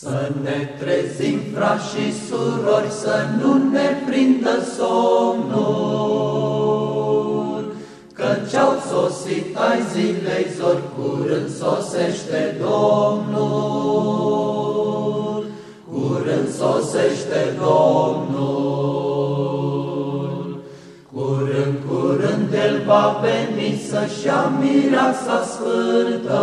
Să ne trezim, frați și surori, să nu ne prindă somnul, Căci au sosit ai zilei zori, curând sosește Domnul. Curând sosește Domnul. Curând, curând El va veni să-și ia mireasa sfântă,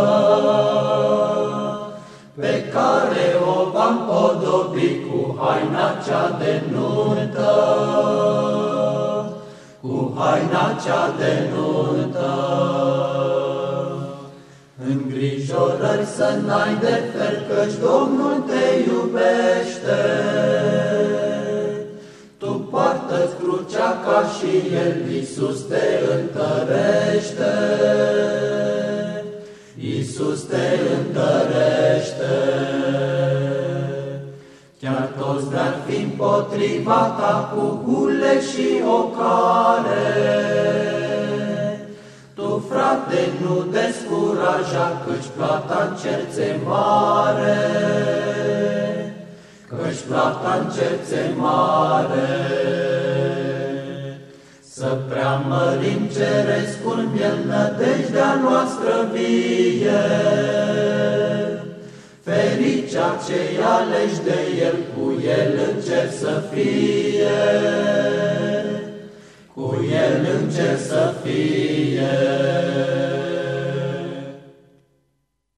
împodobi cu haina cea de nuntă, cu haina cea de nuntă. Îngrijorări să n-ai de fel, căci Domnul te iubește. Tu poartă crucea ca și El, Iisus te întărește. Iisus te întărește. Chiar toți dar fi împotriva ta cu hule și ocare. Tu, frate, nu descuraja, căci plata în cerțe mare. Căci plata în cerțe mare. Să preamărim cerescul miel nădejdea noastră vie. Ferice cei aleși de el, cu el în cer să fie. Cu el în cer să fie.